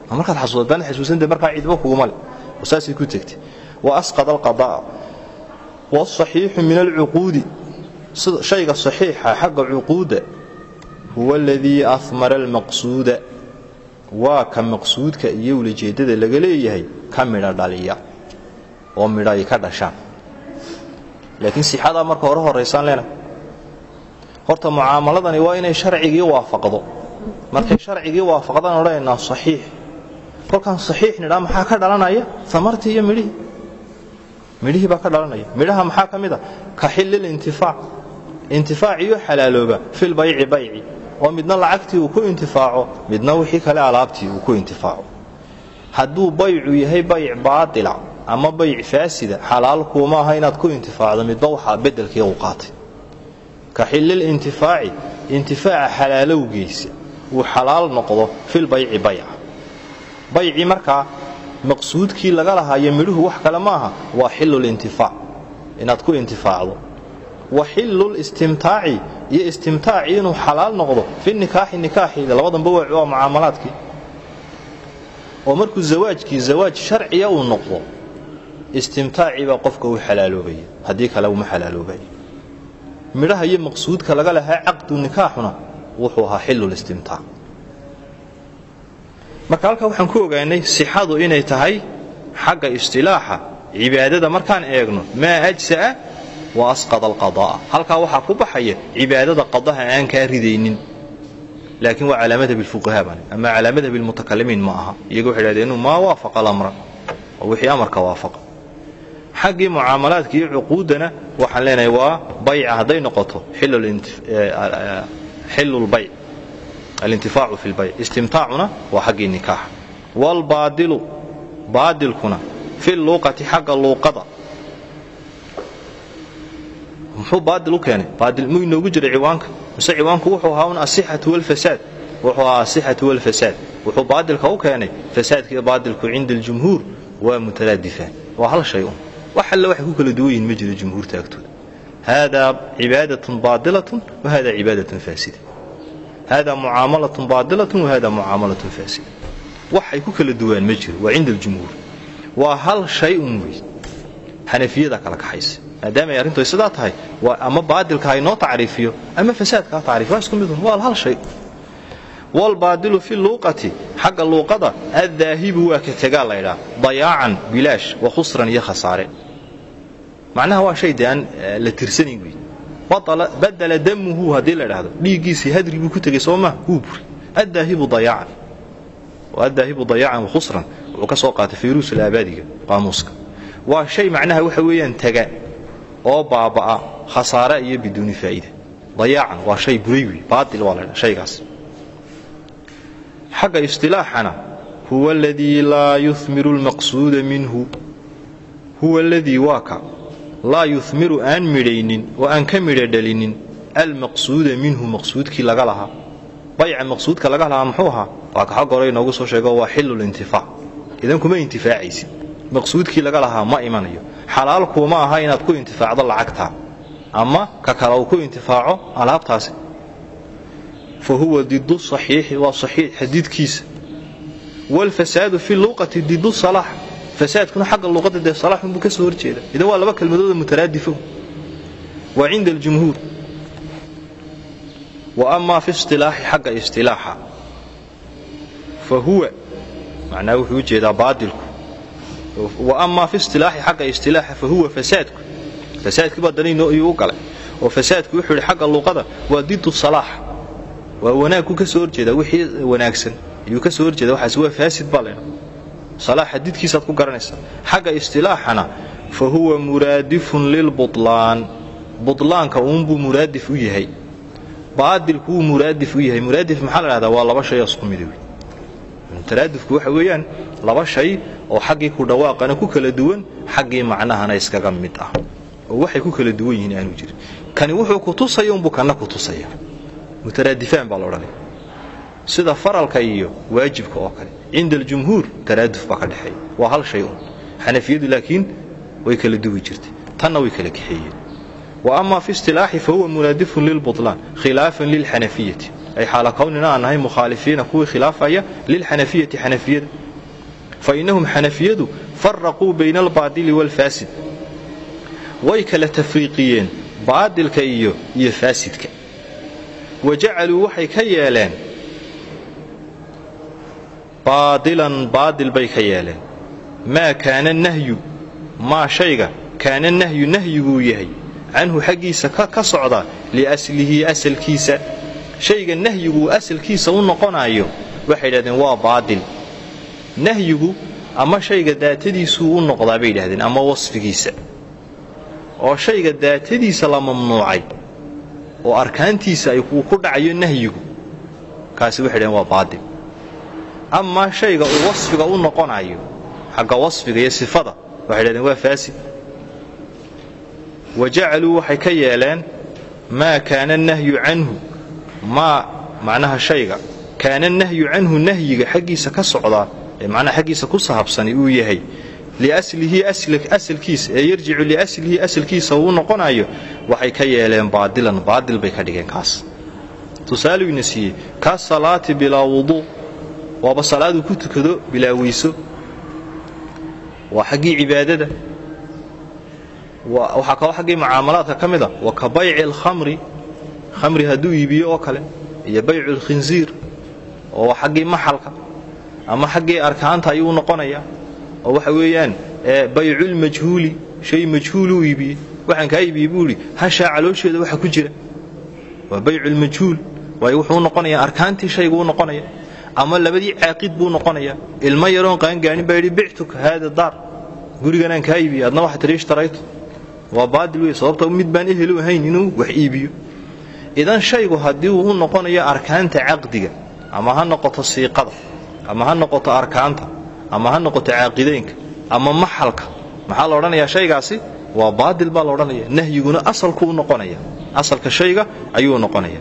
waa markaad xasuusato baan xasuusante markaa cidba kuguma le oo saasay ku tegtay wa asqada alqadaa waasaxiixu min alcuquudi shayga saxiixa xagga cuquudda huwa aladii ahmara almaqsuuda waa ka maqsuudka iyo ulajeeddada laga leeyahay ka midha dhaliya oo midho ay ka dhashaan laakiin sixadaa marka hore horaysaan leena horta mucaamaladani waa inay sharcigii waafaqdo. Markay sharcigii waafaqdaan odhanaynaa saxiix. Kolkaan saxiix nidhaa maxaa ka dhalanaya? Amartii iyo midhihii midhihii baa ka dhalanaya. Midhaha maxaa ka mid a ka xillil intifaac. Intifaac iyo xalaalooba. Fil bayci oo midna lacagtii uu ku intifaaco midna wixii kale alaabtii uu ku intifaaco. Hadduu baycu yahay bayc baatila ama bayc faasida xalaal kuuma aha inaad ku intifaacdo midba waxaa bedelkii uu qaatay ka xillil intifaaci intifaaca xalaalowgiisa uu xalaal noqdo fil bayci bayca. Baycii markaa maqsuudkii laga lahaayo midhuhu wax kale ma aha waa xillulintifaac inaad ku intifaacdo. Wa istimtaaci iyo istimtaaci inuu xalaal noqdo fi nikaaxi nikaaxi labadanba waa mucaamalaadkii oo markuu zawaajkii zawaaj sharciya uu noqdo istimtaacii baa qofka u xalaaloobaya haddii kale uma xalaaloobaya midhaha iyo maqsuudka laga lahaa caqdu nikaaxuna wuxuu ahaa xillulistimtaac marka halkaa waxaan ku ogaanay sixadu inay tahay xagga istilaaxa cibaadada markaan eegno maa ajsa'a wa asqada alqadaa'a. Halkaa waxaa ku baxaya cibaadada qadaha aan kaa ridaynin. Laakiin waa calaa madhab alfuqahaa baan ama calaa madhab almutakalimiin ma aha. Iyaga waxay dhahdeen maa waafaqa alamra. Wixii amarka waafaqa xaggii mucaamalaadka iyo cuquuddana waxaan leenahay waa bayca hadday noqoto xillu lbayc alintifaacu fi lbayc istimtaacuna waa xaggii nikaaxa waalbaadilu baadilkuna fi luuqati xagga luuqada. Muxuu baadil u keenay? Baadil muu inoogu jiray ciwaanka? Mise ciwaanku wuxuu ahaa un asixatu walfasaad wuxuu ahaa asixatu walfasaad wuxuu baadilka u keenay fasaadkiiyo baadilku cinda aljumhuur waa mutalaadifaan. Waa hal shay un wax alle waxay ku kala duwan yihiin ma jiro jumhuurta agtooda haadaa cibaadatun baadilatun wa hada cibaadatun faasida. Hada mucaamalatun baadilatun wa hada mucaamalatun faasida. Waxay ku kala duwaan ma jiro waa cinda aljumhuur waa hal shay un wey. Xanafiyada kala kaxaysa. Maadaama ay arrintu sidaa tahay waa ama baadilka ha inoo tacriifiyo ama fasaadka ha tacriifiyo waa isku mid un. Waa hal shay walbaadilu fi luuqati xagga luuqada addaahibu waa ka tegaa laydhaa dayaacan bilaash wa khusran iyo khasaare macnaha waa shay dee aan la tirsanayn wey badala damuhu haddii la idhaahdo dhiiggiisii hadri buu ku tegey soo maa wuu buri addaahibu dayaacan addaahibu dayaacan wa khusran wuxuu ka soo qaatay fayruus alaabaadiga qaamuuska waa shay macnaha waxa weeyaan taga oo baaba'a khasaare iyo biduuni faa'ida dayaacan waa shay buray wey baatil waa la ydhaha shaygaas xagga istilaaxana huwa aladii laa yuhmiru lmaqsuuda minhu huwa aladii waa ka laa yuhmiru aan midhaynin oo aan ka midho dhalinin almaqsuuda minhu maqsuudkii laga lahaa bayca maqsuudka laga lahaa muxuu ahaa waa ka xag hore inoogu soo sheego waa xillulintifaac idan kuma intifaacaysid maqsuudkii laga lahaa ma imanayo xalaal kuuma aha inaad ku intifaacdo lacagtaa ama ka kale uu ku intifaaco alaabtaasi fa huwa didu saxiixi waa saxiix xadiidkiisa. Waalfasaadu fi luuqati didu salaax fasaadkuna xagga luuqadda dee salaaxunbuu ka soo horjeeda idan waa laba kelmadooda mutaraadifo. Waa cinda aljumhuur. Wa amaa fi istilaaxi xagga istilaaxa. Fa huwa macnaa wuxuu u jeedaa baadilku. Wa amaa fi istilaaxi xagga istilaaxa fa huwa fasaadku. Fasaadkii baa dani iyuu u galay. Oo fasaadku wuxuu yidhi xagga luuqada waa didu salaax waa wanaagku ka soo horjeeda wixii wanaagsan. Ayuu ka soo horjeeda waxaas waa faasid baa laydha salaaxa didkiisaad ku garanaysaa xagga istilaaxana fa huwa muraadifun lilbutlaan butlaanka uunbuu muraadif u yahay. Baadilku wuu muraadif u yahay. Muraadif maxaa la dhahdaa waa laba shay oo isku mida wey mutaraadifku waxa weeyaan laba shay oo xaggii ku dhawaaqana ku kala duwan xaggii macnahana iskaga mid ah. Oo waxay ku kala duwan yihiin aanu jirin kani wuxuu ku tusaya unbuu kana ku tusaya mutaraadifaan baa la odhanaya sida faralka iyo waajibka oo kale cinda aljumhuur taraaduf baa ka waa hal shay un. Xanafiyadu laakiin way kala duwi jirtay. Tanna way kala kaxeeyeen. Wa amaa fi istilaaxi fa huwa muraadifun lilbutlaan khilaafan lilxanafiyati. Ay xaala kownina aan nahay mukhaalifiina kuwii khilaafaya lilxanafiyati xanafiyada. Fa innahum xanafiyadu faraquu bayna albaadili waalfaasid way kala tafriiqiyeen baadilka iyo iyo faasidka wa jacaluu waxay ka yeeleen baadilan baadil bay ka yeeleen maa kaana nahyu maa shayga kaana nahyu nahyiguu yahay canhu xaggiisa ka socda liaslihi asalkiisa shayga nahyiguu asalkiisa u noqonayo waxay yidhahdeen waa baadil nahyigu ama shayga daatadiisuu u noqdaa bay yidhahdeen ama wasfigiisa oo shayga daatadiisa la mamnuucay oo arkaantiisa uu ku dhacayo nahyigu. Kaasi waxay yidhahdeen waa baadil amaa shayga uu wasfiga u noqonayo xagga wasfiga iyo sifada waxay yidhahdeen waa faasid. Wa jacaluu waxay ka yeeleen maa kaana nahyu canhu. Maa macnaha shayga kaana nahyu canhu nahyiga xaggiisa ka socdaa ee macnaha xaggiisa ku sahabsani uu yahay liaslihi asalkiisa ee yarjicu liaslihi asalkiisa uu noqonayo waxay ka yeeleen baadilan baadil bay ka dhigeen kaas. Tusaaluu ina siiyey ka salaati bilaa wuduu waaba salaaduu ku tukado bilaa weyso waa xaggii cibaadada. Waxaa kaloo xaggii mucaamalaadka ka mid a wa ka bayci alkhamri khamri hadduu iibiyo oo kale iyo baycu lkhinsiir oo xaggii maxalka ama xaggii arkaanta ayuu noqonayaa oo waxa weeyaan bayculmajhuuli shay majhuuluu iibiyey waxaan kaa iibiyey buu idhi hashaa waxa ku jira. Waa bayculmajhuul waayo wuxuu noqonayaa arkaantii shayguu noqonaya ama labadii caaqid buu noqonayaa. Ilmo yaroon qaangaanin baa yidhi bictuka haada daar. Guriganaan kaa iibiyey adna waxa tihi ishtaraytu waa baadil sababta mid baan ehelu ahayn inuu wax iibiyo. Idan shaygu haddii uu noqonayo arkaanta caqdiga ama ha noqoto siiqada ama ha noqoto arkaanta ama ha noqoto caaqideynka ama maxalka. Maxaa la odhanayaa shaygaasi? Waa baadil baa la odhanaya nahyiguna asalku u noqonaya. Asalka shayga ayuu noqonaya.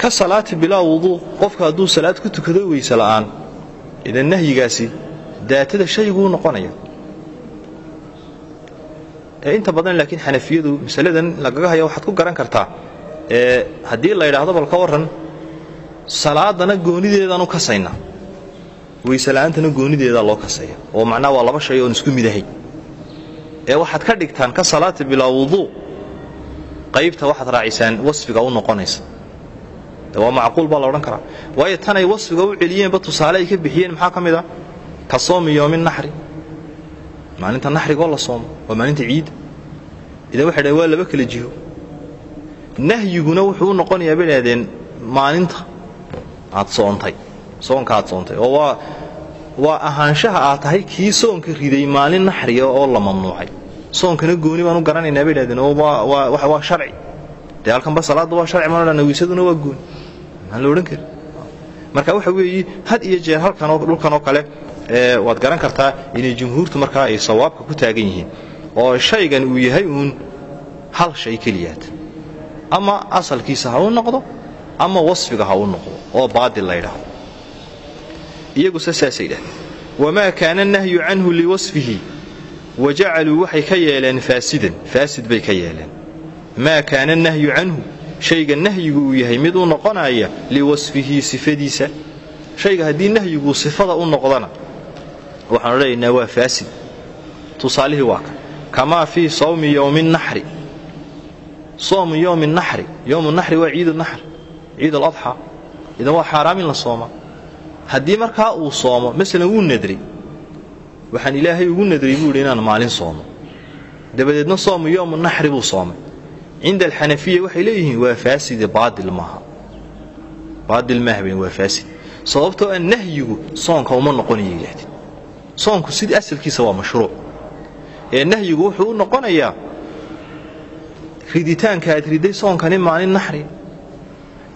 Ka salaati bilaa wuduu qofka hadduu salaad ku tukado weyse la'aan idan nahyigaasi daatada shayguu noqonaya. Ee inta badan laakiin xanafiyadu masaladan lagaga haya waxaad ku garan kartaa. Ee haddii la yidhaahdo bal ka warran salaadana goonideedaan u kasaynaa weysela'aantana goonideedaa loo kasaya oo macnaha waa laba shay oon isku midahay ee waxaad ka dhigtaan ka salaati bilaa wuduu qaybta waxaad raacisaan wasfiga u noqonaysa. Waa macquul baa la odhan karaa. Waayo tanay wasfiga u celiyeenba tusaale ay ka bixiyeen maxaa ka mid ah ka soomi yoomin naxri. Maalinta naxrigoo la soomo waa maalinta ciidda idan waxay dhaheen waa laba kala jiho. Nahyiguna wuxuu u noqonayaa bay idhahdeen maalinta aad soontay soonka aad soontay oo waa waa ahaanshaha aad tahay kii soonka riday maalin naxriga oo la mamnuucay. Soonkana gooni baan u garanaynaa bay idhahdeen oo waa sharci. Dee halkanba salaadda waa sharci maan odhana weysaduna waa gooni. Maan la odhan karin. Marka waxa weeye had iyo jeer halkanoo dhulkan oo kale waad garan kartaa inay jumhuurtu markaa ay sawaabka ku taagan yihiin oo shaygan uu yahay uun hal shay keliyaad. Ama asalkiisa ha u noqdo ama wasfiga ha u noqdo oo baadil la ydhaahdo iyaguse saasay dhahdeen wamaa kaana nahyu canhu liwasfihi. Wajacaluu waxay ka yeeleen faasidan faasid bay ka yeeleen. Maa kaana nahyu canhu shayga nahyigu uu yahay mid u noqonaya liwasfihi sifadiisa. Shayga haddii nahyiguu sifada u noqdana waxaanu leeyahnaa waa faasid. Tusaalihii waa kan kamaa fii sawmi yowmi naxri soomu yowmi naxri yowmu naxri waa ciid naxr ciid aladxaa idan waa xaaraam in la soomaa haddii markaa uu soomo masalan wuu nadray waxaan ilaahay ugu nadray buu yidhi inaan maalin soomo. Dabadeedna soomu yowmu naxri buu soomay. Cinda alxanafiya waxay leeyihiin waa faaside baadil maaha. Baadil maaha bayn waa faasid. Sababtoo aan nahyigu soonka uma noqonayo yidhahdeen soonku sidii asalkiisa waa mashruuc. Ee nahyigu wuxuu u noqonayaa riditaanka aad riday soonkani maalin naxri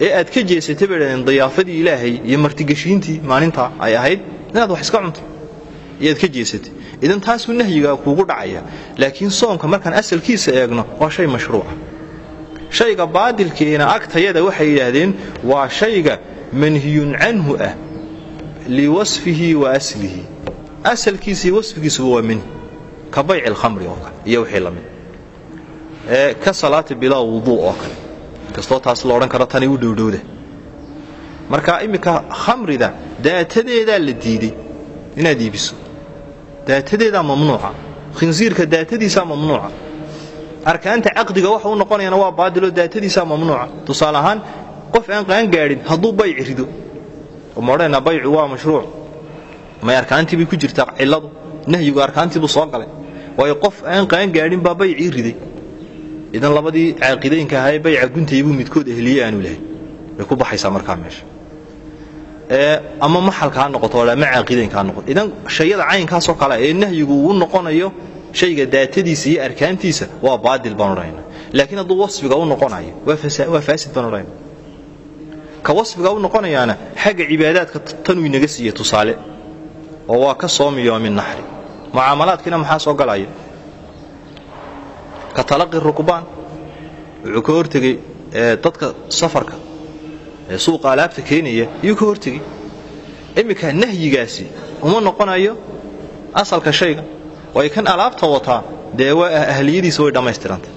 ee aad ka jeesatay bay dhahdeen dayaafadii ilaahay iyo martigeshiintii maalintaa ay ahayd inaad wax iska cunto iyo aad ka jeesatay. Idan taasuu nahyiga kuugu dhacaya laakiin soonka markaan asalkiisa eegno waa shay mashruuca. Shayga baadilkiina agtayada waxay yidhaahdeen waa shayga manhiyun canhu ah liwasfihi wa aslihi. Asalkiisa iyo wasfigiisuba waa manhi ka bayci alkhamri oo kale iyo wixii la mid. Ee ka salaati bilaa wuduu oo kale kastoo taas la odhan karo tanay u dhowdhowda marka imminka khamrida daatadeedaa la diiday inaad iibiso. Daatadeedaa mamnuuca. Khinsiirka daatadiisaa mamnuuca. Arkaanta caqdiga waxa u noqonayana waa baadiloo daatadiisaa mamnuuca. Tusaale ahaan qof aan qaan gaadhin hadduu bayci rido. Ma odhanaynaa baycu waa mashruuc. May arkaantii bay ku jirtaa cilladu? Nahyigu arkaantiibuu soo galay. Waayo qof aan qaan gaadhin baa baycii riday idan labadii caaqidaynka ahaa ee bayca guntaybuu midkood ehliye aanu lahayn way ku baxaysaa markaa meesha. Ama maxalka ha noqoto ama caaqidaynka ha noqoto. Idan shayada caynkaasoo kale ee nahyigu uu noqonayo shayga daatadiisa iyo arkaantiisa waa baadil baan odhanayna laakiin hadduu wasfiga u noqonayo waa faasid baan odhanayna ka wasfiga u noqonayaana xagga cibaadaadka tanuu inaga siiya tusaale. Oo waa ka soomi yoomin naxri. Mucaamalaadkiina maxaa soo galaya ka talaqi rukbaan wuxuu ka hortegey dadka safarka ee suuqa alaabta keenaya iyuu ka hortegey imminka nahyigaasi uma noqonayo asalka shayga. Waayo kan alaabta wataa dee waa ahliyadiisa way dhammaystirantay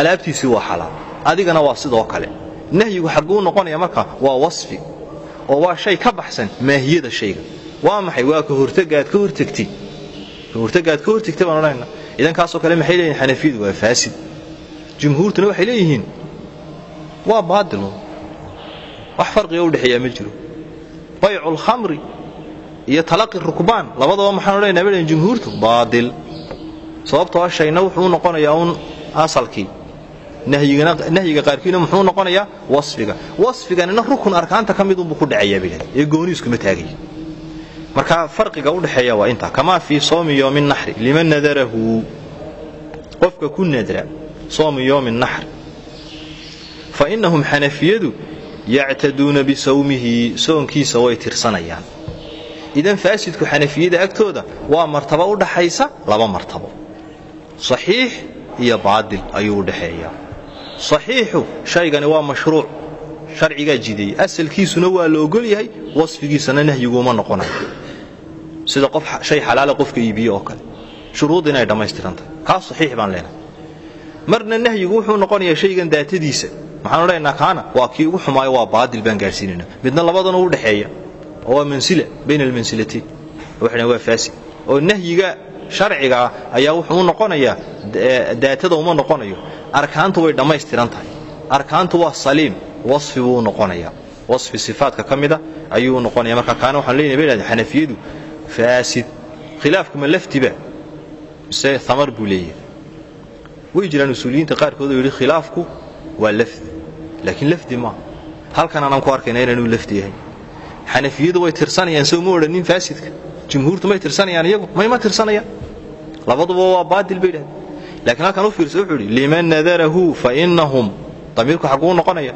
alaabtiisii waa xalaal adigana waa sidoo kale. Nahyigu xagguu noqonaya marka waa wasfi oo waa shay ka baxsan maahiyada shayga. Waa maxay? Waa ka hortagaad ka hortegtay ka hortagaad ka hortegtay baan odhanayna idan kaasoo kale maxay leeyihiin xanafiyadu waa faasid. Jumhuurtuna waxay leeyihiin waa baadilo wax farqiga u dhexeeyaa ma jiro. Baycu lkhamri iyo talaqi rukbaan labadaba maxaan odhanaynaa bay leeyihiin jumhuurtu baadil. Sababtoo shayna wuxuu noqonayaa uun asalkii nahyiga qaarkiina muxuu noqonayaa wasfiga. Wasfiganina rukun arkaanta ka midunbuu ku dhacayaa bay ee gooniiskuma taagaya marka farqiga u dhexeeya waa intaa kamaa fii soomi yoomi naxri liman nadarahu. Qofka ku nadra soomi yoomi naxri fa innahum xanafiyadu yactaduuna bisawmihi soonkiisa way tirsanayaan. Idan faasidku xanafiyada agtooda waa martabo u dhaxaysa laba martabo. Saxiix iyo baadil ayuu u dhaxeeyaa saxiixu shaygani waa mashruuc sharcigaa jideeyey. Asalkiisuna waa la ogol yahay wasfigiisana nahyiguuma noqonayo sida qof shay xalaala qofka iibiye oo kale. Shuruud inay dhammaystirantahay kaas saxiix baan leenahay. Marna nahyigu wuxuu noqonayaa shaygan daatadiisa. Maxaan odhanaynaa kaana waa kii ugu xumaayo waa baadil baan gaadhsiinayna midna labadana u dhexeeya oo waa mansila bayna almansilatayn waxay waa faasid oo nahyiga sharcigaa ayaa wuxuu u noqonayaa daatada uma noqonayo. Arkaantu way dhammaystiran tahay. Arkaantu waa saliim. Wasfi buu noqonayaa. Wasfi sifaatka ka mida ayuu noqonaya marka kaana waxaan leenahay bay dhahdeen xanafiyadu faasid khilaafku ma laftiba mise thamar buu leeyahay. Way jiraan usuuliyiinta qaarkood oo yidhi khilaafku waa lafdi. Laakiin lafdi maaha halkan aanaan ku arkayna inaanuu lafdi yahay. Xanafiyadu way tirsanayaan soo ma odhanin faasidka. Jumhuurtu may tirsanayaan iyagu mayma tirsanayaan. Labaduba waa baadil bay dhahdeen laakiin halkan u fiirsa wuxuu yidhi liman nadarahu fa innahum. Damiirku xagguu noqonaya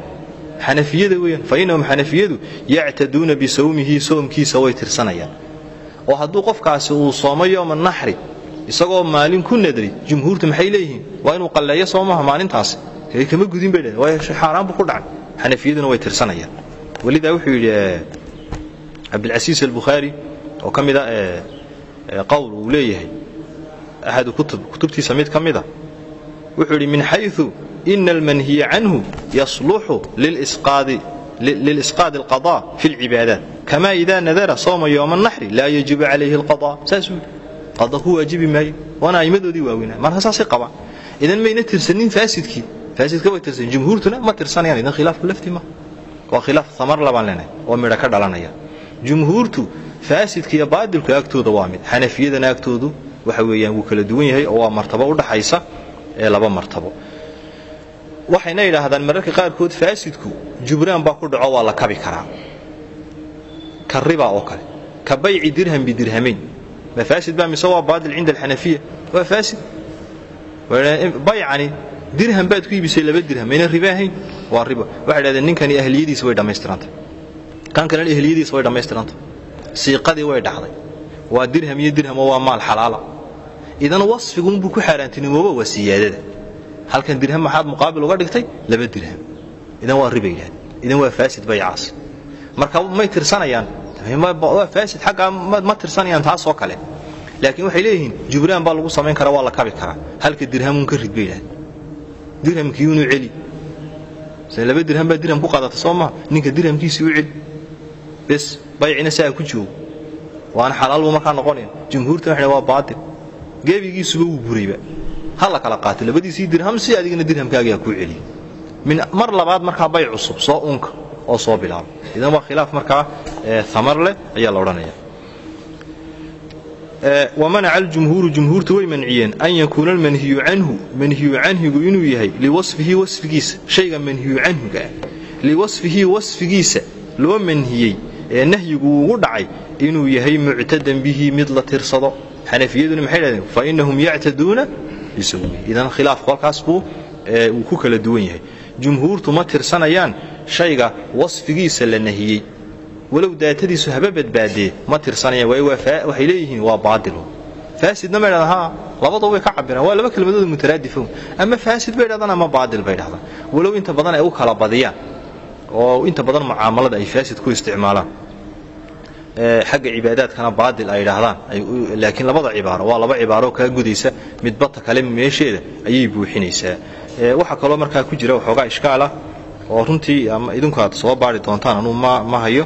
xanafiyada weeyaan fa innahum xanafiyadu yactaduuna bisawmihi soomkiisa way tirsanayaan oo hadduu qofkaasi uu soomo yooma naxri isagoo maalin ku nadray jumhuurtu maxay leeyihiin? Waa inuu qalleeyo soo maaha maalintaasi kama gudin bay dhahdeen waayo xaaraan buu ku dhacay. Xanafiyaduna way tirsanayaan. Welidaa wuxuu yidhi cabdilcasiis albukhaari oo ka mida qowl uu leeyahay axadu kutub kutubtiisa mid ka mida wuxuu yidhi min xayu ina almanhiya canhu yasluxu lilisqaadi alqada fi lcibaadaat kama ida nadara sooma yooma naxri laa yajibu calayhi alqada saasuu qada ku waajibi maayo waana aimadoodii waaweynaa marka saasay qabaan idan mayna tirsanin faasidkii faasidka way tirsanin jumhuurtuna ma tirsanayaan idan khilaafku lafti ma waa khilaaf tamar labaan leenahay oo ka dhalanaya jumhuurtu faasidka iyo baadilku agtooda waa mid xanafiyadana agtoodu waxa weeyaan wuu kala duwan yahay oo waa martabo udhaxaysa ee laba martabo waxayna yidhaahdaan mararka qaarkood faasidku jubraan baa ku dhaco waa la kabi karaa ka riba oo kale ka bayci dirham bidirhamayn ma faasid baa mise waa baadil cinda alxanafiya. Waa faasid baycani dirham baad ku iibisay laba dirham mayna riba ahayn waa riba. Waxay dhahdeen ninkani ahliyadiisa way dhammaystirantay kan kalena ehliyadiisa way dhammaystirantay siiqadii way dhacday. Waa dirham iyo dirhamo waa maal xalaala. Idan wasfigunbuu ku xaaraantinimooba waa siyaadada. Halkan dirham maxaad muqaabil uga dhigtay? Laba dirham. Idan waa riba yidhahd idan waa faasid baycaas. Marka may tirsanayaan waa faasid xaggaa ma tirsanayaan taasoo kale. Laakiin waxay leeyihiin jubraan baa lagu samayn karaa waa la kabi karaa. Halka dirhamuun ka rid bay yidhahd dirhamkiiunu celi. Laba dirham baa dirham ku qaadata soo maha ninka dirhamkiisii u celi. Bes baycina saa ku joogo. Waana xalaal buu markaa noqonaya jumhuurta waxay waa baatil. Gebigiisuba wuu burayba ha la kala qaato labadiisii dirham si adigana dirhamkaagaa kuu celiya min mar labaad markaa bay cusub soo unka oo soo bilaaba idan waa khilaaf markaa amar leh ayaa la odhanaya. Wamanaca aljumhuuru jumhuurtu way manciyeen an yakuuna almanhiyu canhu manhiyu canhigu inuu yahay liwasfihi wasfigiisa shayga manhiyu canhuga ah liwasfihi wasfigiisa loo manhiyey ee nahyigu ugu dhacay inuu yahay muctadan bihi mid la tirsado. Xanafiyaduna maxay dhahdeen fa inahum yactaduuna bisawmihi idan khilaafku halkaas buu uu ku kala duwan yahay. Jumhuurtu ma tirsanayaan shayga wasfigiisa la nahiyey walow daatadiisu haba badbaadee ma tirsanayaan waayo waxay leeyihiin waa baadil faasidna may dhahdaan haa labadaba way ka cabiraan waa laba kelmadooda mutaraadifo ama faasid bay dhahdaan ama baadil bay dhahdaan walow inta badan ay u kala badiyaan oo inta badan mucaamalada ay faasid ku isticmaalaan. Xagga cibaadaadkana baadil ay idhaahdaan laakiin labada cibaaro waa laba cibaaroo kaa gudaysa midbata kale meesheeda ayay buuxinaysaa. Waxaa kaloo markaa ku jira waxoogaa ishkaalah oo runtii idinku aad soo baari doontaan anuu ma hayo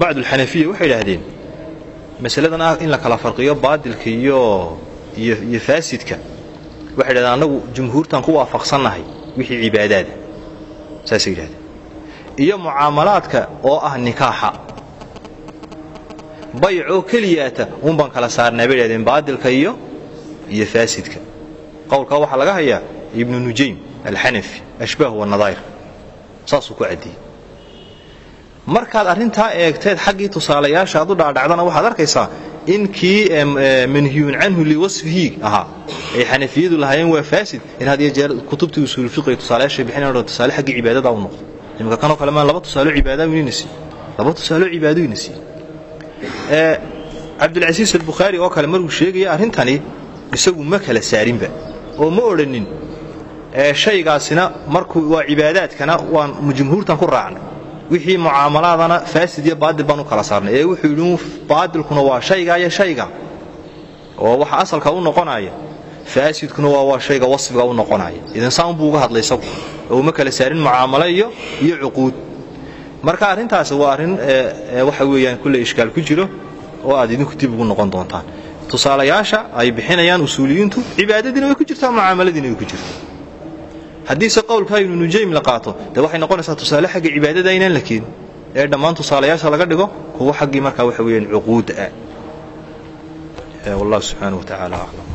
bacdulxanafiya waxay idhaahdeen masaladan ah in la kala farqiyo baadilka iyo iyo faasidka waxay dhahdeen annagu jumhuurtan ku waafaqsannahay wixii cibaadaada saasay yidhahdeen iyo mucaamalaadka oo ah nikaaxa. Baycoo keliyaata uun kala saarnaa bay dhahdeen baadilka iyo iyo faasidka. Qowlkaa waxaa laga hayaa ibnu nujaym alxanafi ashbaah wanadaa'ir saasuu ku caddiyey markaad arrintaa eegteed xaggii tusaalayaasha aad u dhaadhacdana waxaad arkaysaa in kii manhiyuun canhu liwasfihi ahaa. Ay xanafiyadu lahaayeen waa faasid. In had iyo jeer kutubtii usuulfiqiga tusaalayaashay bixinayan tusaale xaggii cibaadada u noqdo. Imika kanoo kale maa laba tusaalo cibaada inayna siiye laba tusaalo cibaado ina siiye cabdilcasiis albukhaari oo kale markuu sheegaya arrintani isagu ma kala saarinba. Oo ma odhanin shaygaasina markuu waa cibaadaadkana waan jumhuurtan ku raacnay wixii mucaamalaadana faasid iyo baadil baan u kala saarnay. Ee wuxuu yidhi baadilkuna waa shayga iyo shayga. Oo waxa asalka u noqonaya faasidkuna waa waa shayga wasfiga u noqonaya. Idan saan buu uga hadlay isagu. Oo uma kala saarin mucaamalo iyo iyo cuquud. Marka arrintaasi waa arrin waxa weeyaan kulle ishkaal ku jiro oo aad idinku dib ugu noqon doontaan. Tusaalayaasha ay bixinayaan usuuliyiintu cibaadadiina way ku jirtaa mucaamaladiina way ku jirtaa haddiise qowlkaa ibnu nujaym la qaato dee waxay noqonaysaa tusaale xagga cibaadada inaan la keenin ee dhammaan tusaalayaasha laga dhigo kuwo xaggii markaa waxa weeyaan cuquudda. Ah wallahu subxaanahu wa tacaala aclam